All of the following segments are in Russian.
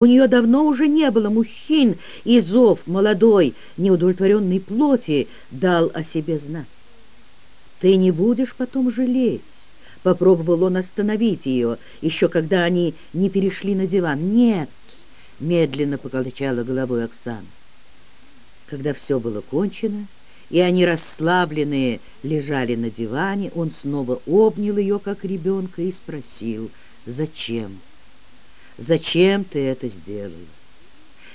У нее давно уже не было мужчин, и зов молодой, неудовлетворенной плоти дал о себе знать. «Ты не будешь потом жалеть», — попробовал он остановить ее, еще когда они не перешли на диван. «Нет», — медленно покачала головой Оксана. Когда все было кончено, и они расслабленные лежали на диване, он снова обнял ее, как ребенка, и спросил, «Зачем?» Зачем ты это сделала?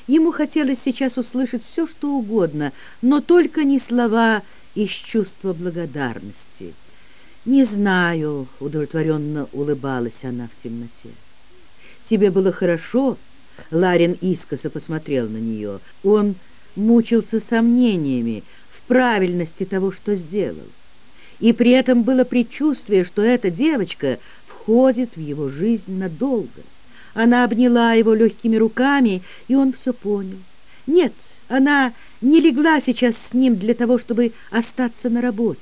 Ему хотелось сейчас услышать все, что угодно, но только не слова из чувства благодарности. «Не знаю», — удовлетворенно улыбалась она в темноте. «Тебе было хорошо?» — Ларин искоса посмотрел на нее. Он мучился сомнениями в правильности того, что сделал. И при этом было предчувствие, что эта девочка входит в его жизнь надолго. Она обняла его легкими руками, и он все понял. Нет, она не легла сейчас с ним для того, чтобы остаться на работе.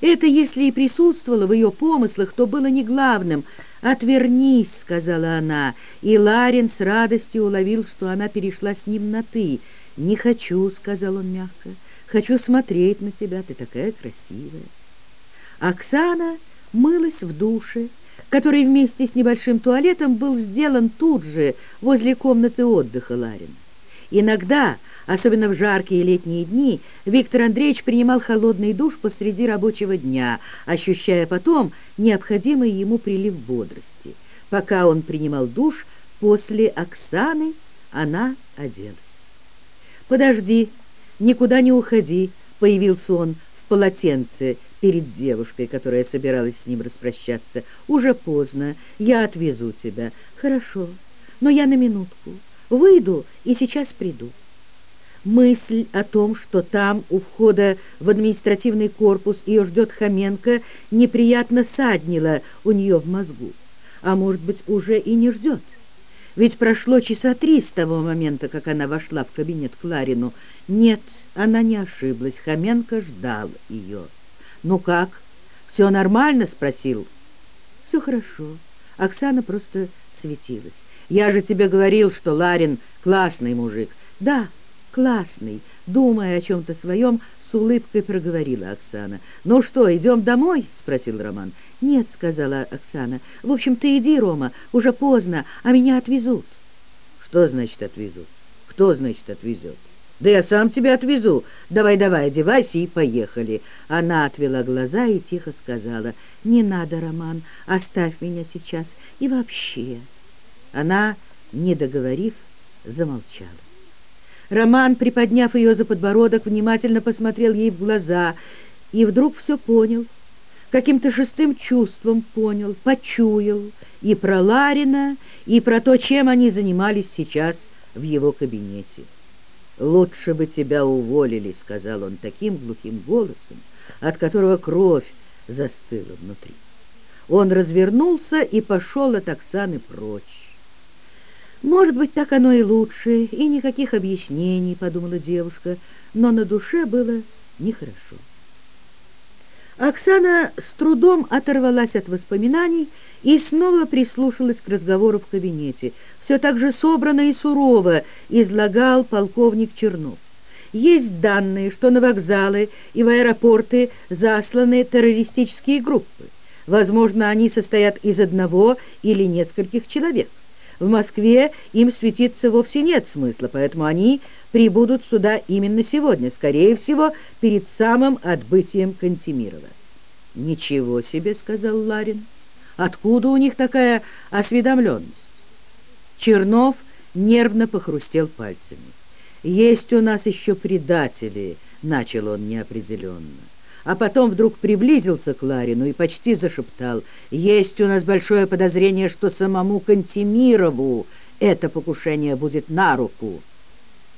Это, если и присутствовало в ее помыслах, то было не главным. «Отвернись», — сказала она, и Ларин с радостью уловил, что она перешла с ним на «ты». «Не хочу», — сказал он мягко, — «хочу смотреть на тебя, ты такая красивая». Оксана мылась в душе, который вместе с небольшим туалетом был сделан тут же, возле комнаты отдыха Ларина. Иногда, особенно в жаркие летние дни, Виктор Андреевич принимал холодный душ посреди рабочего дня, ощущая потом необходимый ему прилив бодрости. Пока он принимал душ, после Оксаны она оделась. «Подожди, никуда не уходи», — появился он в полотенце, перед девушкой, которая собиралась с ним распрощаться. «Уже поздно, я отвезу тебя». «Хорошо, но я на минутку. Выйду и сейчас приду». Мысль о том, что там, у входа в административный корпус, ее ждет Хоменко, неприятно саднила у нее в мозгу. А может быть, уже и не ждет. Ведь прошло часа три с того момента, как она вошла в кабинет Кларину. Нет, она не ошиблась, Хоменко ждал ее. «Ну как? Все нормально?» — спросил. «Все хорошо. Оксана просто светилась. Я же тебе говорил, что Ларин классный мужик». «Да, классный», — думая о чем-то своем, с улыбкой проговорила Оксана. «Ну что, идем домой?» — спросил Роман. «Нет», — сказала Оксана. «В общем, ты иди, Рома, уже поздно, а меня отвезут». «Что значит отвезут? Кто, значит, отвезет?» «Да я сам тебя отвезу. Давай-давай, одевайся и поехали». Она отвела глаза и тихо сказала, «Не надо, Роман, оставь меня сейчас. И вообще...» Она, не договорив, замолчала. Роман, приподняв ее за подбородок, внимательно посмотрел ей в глаза и вдруг все понял, каким-то шестым чувством понял, почуял и про Ларина, и про то, чем они занимались сейчас в его кабинете. «Лучше бы тебя уволили», — сказал он таким глухим голосом, от которого кровь застыла внутри. Он развернулся и пошел от Оксаны прочь. «Может быть, так оно и лучше, и никаких объяснений», — подумала девушка, но на душе было нехорошо. Оксана с трудом оторвалась от воспоминаний и снова прислушалась к разговору в кабинете. Все так же собрано и сурово излагал полковник Чернов. Есть данные, что на вокзалы и в аэропорты засланы террористические группы. Возможно, они состоят из одного или нескольких человек. В Москве им светиться вовсе нет смысла, поэтому они прибудут сюда именно сегодня, скорее всего, перед самым отбытием Кантемирова. «Ничего себе!» — сказал Ларин. «Откуда у них такая осведомленность?» Чернов нервно похрустел пальцами. «Есть у нас еще предатели», — начал он неопределенно. А потом вдруг приблизился к Ларину и почти зашептал. «Есть у нас большое подозрение, что самому Кантемирову это покушение будет на руку».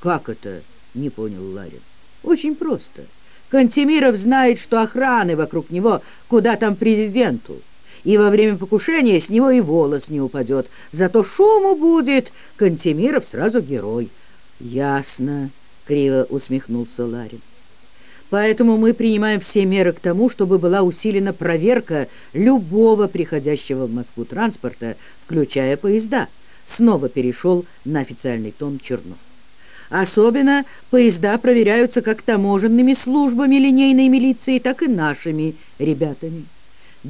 «Как это?» — не понял Ларин. «Очень просто». Кантемиров знает, что охраны вокруг него куда там президенту. И во время покушения с него и волос не упадет. Зато шуму будет. Кантемиров сразу герой. Ясно, криво усмехнулся Ларин. Поэтому мы принимаем все меры к тому, чтобы была усилена проверка любого приходящего в Москву транспорта, включая поезда. снова перешел на официальный тон Чернов. Особенно поезда проверяются как таможенными службами линейной милиции, так и нашими ребятами.